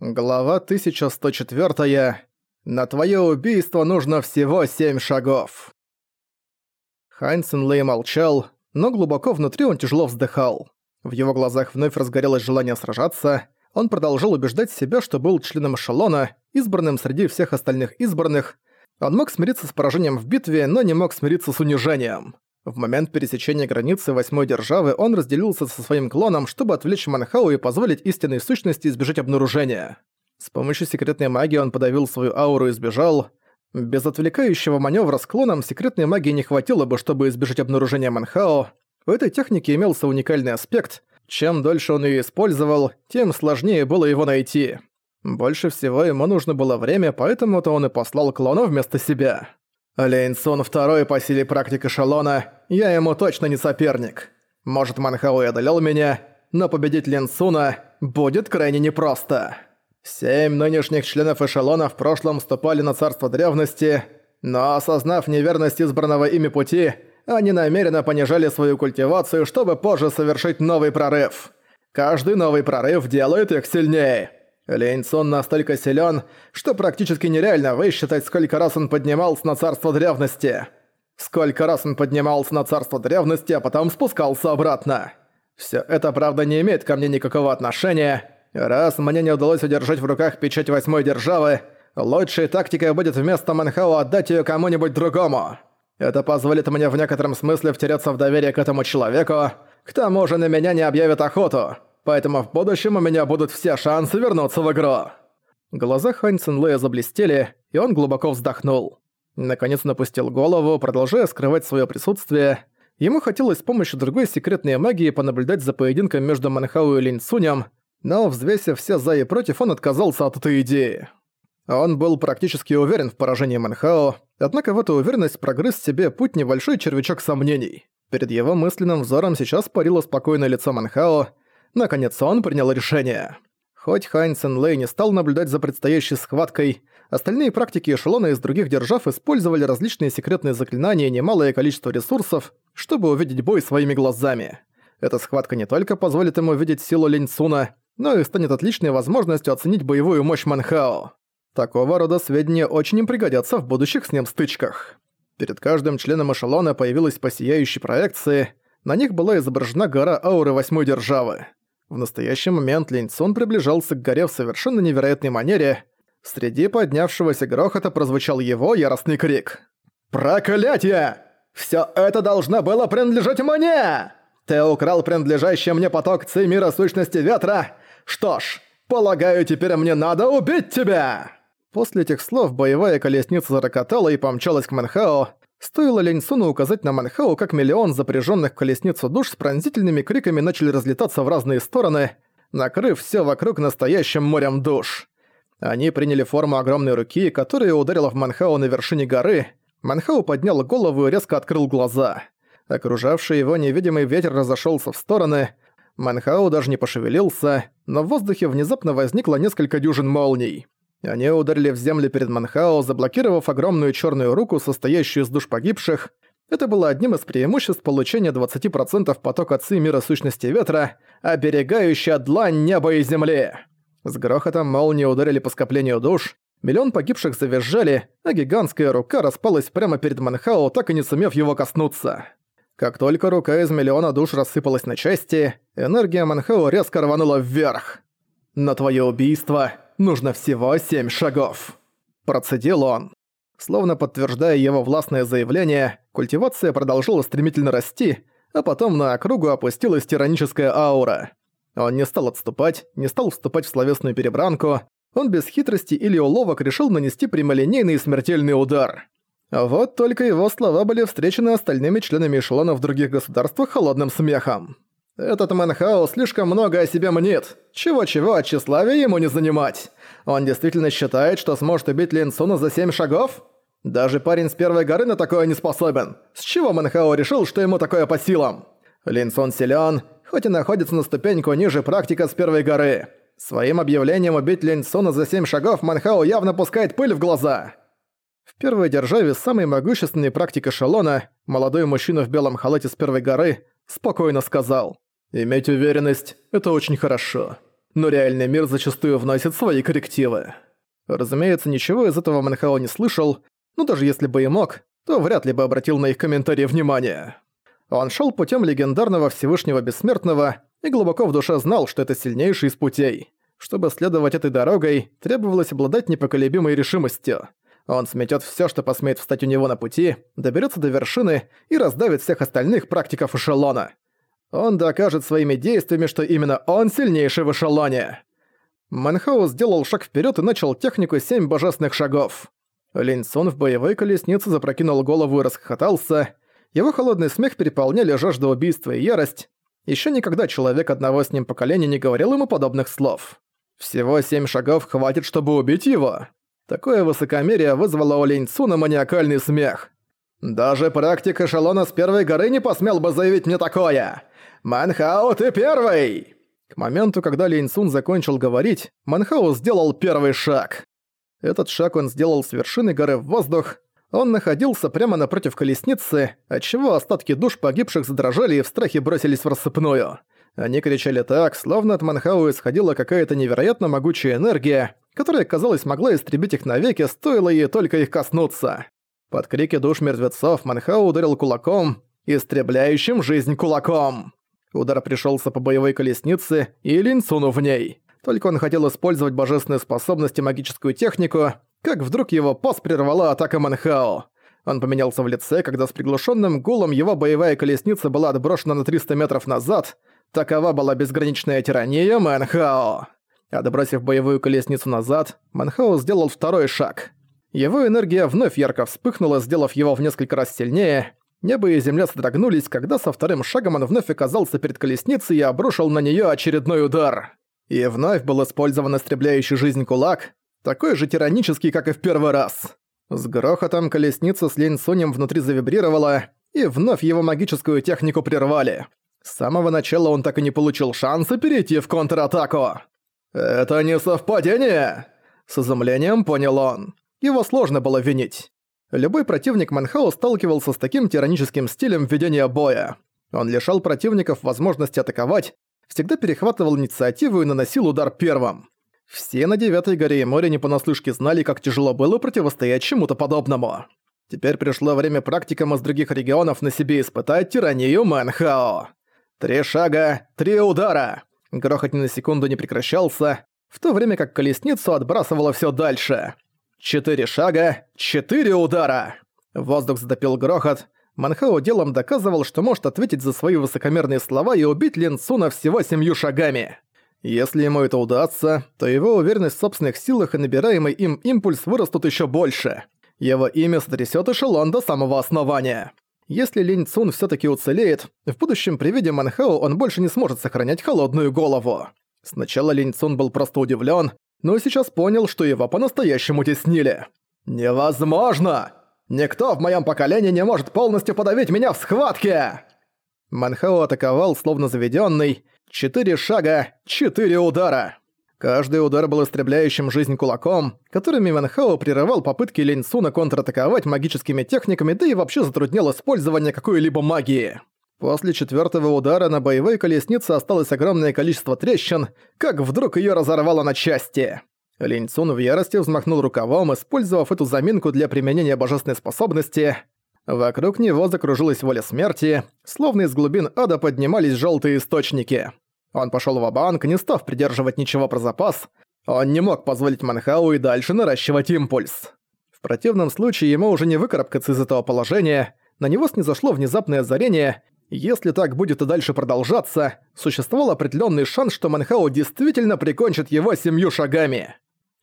Глава 1104. На твое убийство нужно всего семь шагов. Хайнсен Лэй молчал, но глубоко внутри он тяжело вздыхал. В его глазах вновь разгорелось желание сражаться. Он продолжал убеждать себя, что был членом эшелона, избранным среди всех остальных избранных. Он мог смириться с поражением в битве, но не мог смириться с унижением. В момент пересечения границы восьмой державы он разделился со своим клоном, чтобы отвлечь Манхау и позволить истинной сущности избежать обнаружения. С помощью секретной магии он подавил свою ауру и сбежал. Без отвлекающего маневра с клоном секретной магии не хватило бы, чтобы избежать обнаружения Манхао. У этой техники имелся уникальный аспект. Чем дольше он ее использовал, тем сложнее было его найти. Больше всего ему нужно было время, поэтому-то он и послал клона вместо себя. Лейнсон второй по силе практик эшелона, я ему точно не соперник. Может, Манхау и одолел меня, но победить Линсуна будет крайне непросто. Семь нынешних членов эшелона в прошлом вступали на царство древности, но осознав неверность избранного ими пути, они намеренно понижали свою культивацию, чтобы позже совершить новый прорыв. Каждый новый прорыв делает их сильнее. Лейнсон настолько силен, что практически нереально высчитать, сколько раз он поднимался на царство древности. Сколько раз он поднимался на царство древности, а потом спускался обратно. Все это, правда, не имеет ко мне никакого отношения. Раз мне не удалось удержать в руках печать восьмой державы, лучшей тактикой будет вместо Манхау отдать ее кому-нибудь другому. Это позволит мне в некотором смысле втереться в доверие к этому человеку. К тому же на меня не объявят охоту поэтому в будущем у меня будут все шансы вернуться в игру». Глаза Хань Цинлэя заблестели, и он глубоко вздохнул. Наконец напустил голову, продолжая скрывать свое присутствие. Ему хотелось с помощью другой секретной магии понаблюдать за поединком между Манхау и Линь Сунем, но, взвесив все за и против, он отказался от этой идеи. Он был практически уверен в поражении Манхао, однако в эту уверенность прогрыз себе путь небольшой червячок сомнений. Перед его мысленным взором сейчас парило спокойное лицо Манхао, Наконец он принял решение. Хоть Хань Сен Лэй не стал наблюдать за предстоящей схваткой, остальные практики эшелона из других держав использовали различные секретные заклинания и немалое количество ресурсов, чтобы увидеть бой своими глазами. Эта схватка не только позволит ему увидеть силу Линь Цуна, но и станет отличной возможностью оценить боевую мощь Манхао. Такого рода сведения очень им пригодятся в будущих с ним стычках. Перед каждым членом эшелона появилась по сияющей проекции, на них была изображена гора ауры восьмой державы. В настоящий момент Линь Цун приближался к горе в совершенно невероятной манере. Среди поднявшегося грохота прозвучал его яростный крик. «Проклятие! Всё это должно было принадлежать мне! Ты украл принадлежащий мне поток ци мира сущности ветра! Что ж, полагаю, теперь мне надо убить тебя!» После этих слов боевая колесница зарокотала и помчалась к Манхао, Стоило Леньсуну указать на Манхау, как миллион запряженных в колесницу душ с пронзительными криками начали разлетаться в разные стороны, накрыв все вокруг настоящим морем душ. Они приняли форму огромной руки, которая ударила в Манхау на вершине горы. Манхау поднял голову и резко открыл глаза. Окружавший его невидимый ветер разошелся в стороны. Манхау даже не пошевелился, но в воздухе внезапно возникло несколько дюжин молний. Они ударили в землю перед Манхао, заблокировав огромную черную руку, состоящую из душ погибших. Это было одним из преимуществ получения 20% потока ци мира сущности ветра, оберегающая длань неба и земли. С грохотом молнии ударили по скоплению душ, миллион погибших завизжали, а гигантская рука распалась прямо перед Манхао, так и не сумев его коснуться. Как только рука из миллиона душ рассыпалась на части, энергия Манхао резко рванула вверх. «На твое убийство нужно всего семь шагов», – процедил он. Словно подтверждая его властное заявление, культивация продолжила стремительно расти, а потом на округу опустилась тираническая аура. Он не стал отступать, не стал вступать в словесную перебранку, он без хитрости или уловок решил нанести прямолинейный и смертельный удар. Вот только его слова были встречены остальными членами эшелона в других государствах холодным смехом. Этот Манхао слишком много о себе мнит. Чего-чего, от тщеславия ему не занимать. Он действительно считает, что сможет убить Линсуна за семь шагов? Даже парень с первой горы на такое не способен. С чего Манхао решил, что ему такое по силам? Линсун силен, хоть и находится на ступеньку ниже практика с первой горы. Своим объявлением убить Линсуна за семь шагов Манхао явно пускает пыль в глаза. В первой державе самый могущественный практик эшелона, молодой мужчина в белом халате с первой горы, спокойно сказал – Иметь уверенность – это очень хорошо. но реальный мир зачастую вносит свои коррективы. Разумеется, ничего из этого Манхао не слышал, но даже если бы и мог, то вряд ли бы обратил на их комментарии внимание. Он шел путем легендарного Всевышнего Бессмертного и глубоко в душе знал, что это сильнейший из путей. Чтобы следовать этой дорогой, требовалось обладать непоколебимой решимостью. Он сметет все, что посмеет встать у него на пути, доберется до вершины и раздавит всех остальных практиков эшелона. Он докажет своими действиями, что именно он сильнейший в эшелоне. Манхау сделал шаг вперед и начал технику «Семь божественных шагов». Линь Сун в боевой колеснице запрокинул голову и расхохотался. Его холодный смех переполняли жажда убийства и ярость. Еще никогда человек одного с ним поколения не говорил ему подобных слов. Всего семь шагов хватит, чтобы убить его. Такое высокомерие вызвало у Линь маниакальный смех. «Даже практик эшелона с первой горы не посмел бы заявить мне такое! Манхао, ты первый!» К моменту, когда Линь Цун закончил говорить, Манхао сделал первый шаг. Этот шаг он сделал с вершины горы в воздух. Он находился прямо напротив колесницы, отчего остатки душ погибших задрожали и в страхе бросились в рассыпную. Они кричали так, словно от Манхау исходила какая-то невероятно могучая энергия, которая, казалось, могла истребить их навеки, стоило ей только их коснуться. Под крики душ мертвецов Манхау ударил кулаком, истребляющим жизнь кулаком. Удар пришелся по боевой колеснице и Линцуну в ней. Только он хотел использовать божественные способности магическую технику, как вдруг его пас прервала атака Манхао. Он поменялся в лице, когда с приглушенным гулом его боевая колесница была отброшена на 300 метров назад. Такова была безграничная тирания Манхао. Отбросив боевую колесницу назад, Манхао сделал второй шаг. Его энергия вновь ярко вспыхнула, сделав его в несколько раз сильнее. Небо и земля содрогнулись, когда со вторым шагом он вновь оказался перед колесницей и обрушил на нее очередной удар. И вновь был использован истребляющий жизнь кулак, такой же тиранический, как и в первый раз. С грохотом колесница с Лень Сунем внутри завибрировала, и вновь его магическую технику прервали. С самого начала он так и не получил шанса перейти в контратаку. «Это не совпадение!» С изумлением понял он. Его сложно было винить. Любой противник Манхау сталкивался с таким тираническим стилем ведения боя. Он лишал противников возможности атаковать, всегда перехватывал инициативу и наносил удар первым. Все на Девятой горе и море не понаслышке знали, как тяжело было противостоять чему-то подобному. Теперь пришло время практикам из других регионов на себе испытать тиранию Манхао. Три шага, три удара. Грохот ни на секунду не прекращался, в то время как колесницу отбрасывало все дальше. Четыре шага, четыре удара. Воздух затопил грохот, Манхао делом доказывал, что может ответить за свои высокомерные слова и убить Лин всего семью шагами. Если ему это удастся, то его уверенность в собственных силах и набираемый им импульс вырастут еще больше. Его имя сотрясет эшелон до самого основания. Если Линь Цун все таки уцелеет, в будущем при виде Манхао он больше не сможет сохранять холодную голову. Сначала Линь Цун был просто удивлен, но сейчас понял, что его по-настоящему теснили. «Невозможно!» Никто в моем поколении не может полностью подавить меня в схватке!» Манхао атаковал, словно заведенный. Четыре шага, четыре удара. Каждый удар был истребляющим жизнь кулаком, которыми Манхао прерывал попытки Линьсуна контратаковать магическими техниками, да и вообще затруднял использование какой-либо магии. После четвертого удара на боевой колеснице осталось огромное количество трещин, как вдруг ее разорвало на части. Линь Цун в ярости взмахнул рукавом, использовав эту заминку для применения божественной способности. Вокруг него закружилась воля смерти, словно из глубин ада поднимались желтые источники. Он пошёл в банк не став придерживать ничего про запас. Он не мог позволить Манхау и дальше наращивать импульс. В противном случае ему уже не выкарабкаться из этого положения, на него снизошло внезапное озарение, если так будет и дальше продолжаться, существовал определенный шанс, что Манхау действительно прикончит его семью шагами.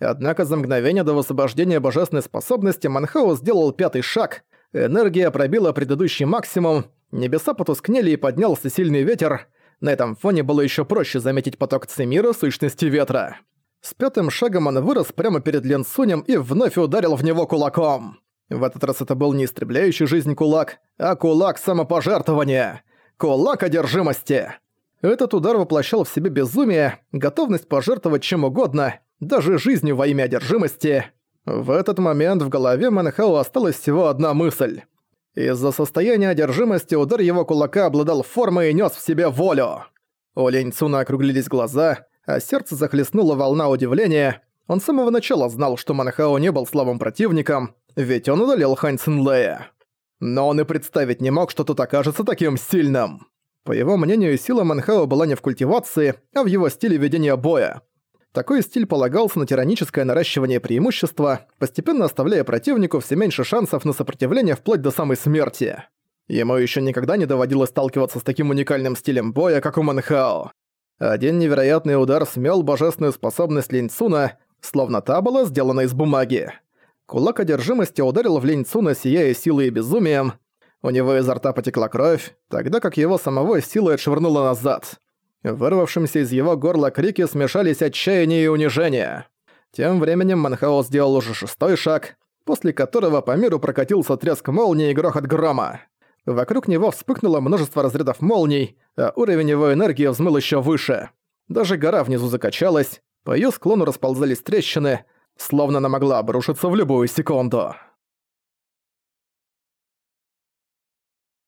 Однако за мгновение до высвобождения божественной способности Манхау сделал пятый шаг, энергия пробила предыдущий максимум, небеса потускнели и поднялся сильный ветер. На этом фоне было еще проще заметить поток Цимира сущности ветра. С пятым шагом он вырос прямо перед Ленсунем и вновь ударил в него кулаком. В этот раз это был не истребляющий жизнь кулак, а кулак самопожертвования. Кулак одержимости. Этот удар воплощал в себе безумие, готовность пожертвовать чем угодно, даже жизнью во имя одержимости. В этот момент в голове Манхау осталась всего одна мысль. Из-за состояния одержимости удар его кулака обладал формой и нес в себе волю. У Лень Цуна округлились глаза, а сердце захлестнула волна удивления. Он с самого начала знал, что Манхао не был слабым противником, ведь он удалил Хань Цинлея. Но он и представить не мог, что тут окажется таким сильным. По его мнению, сила Манхао была не в культивации, а в его стиле ведения боя. Такой стиль полагался на тираническое наращивание преимущества, постепенно оставляя противнику все меньше шансов на сопротивление вплоть до самой смерти. Ему еще никогда не доводилось сталкиваться с таким уникальным стилем боя, как у Манхао. Один невероятный удар смел божественную способность Линьцуна, словно та была сделана из бумаги. Кулак одержимости ударил в Линьцуна, сияя силой и безумием. У него изо рта потекла кровь, тогда как его самого силой отшвырнуло назад. Вырвавшимся из его горла крики смешались отчаяние и унижение. Тем временем Манхао сделал уже шестой шаг, после которого по миру прокатился треск молнии и грохот грома. Вокруг него вспыхнуло множество разрядов молний, а уровень его энергии взмыл еще выше. Даже гора внизу закачалась, по ее склону расползались трещины, словно она могла обрушиться в любую секунду.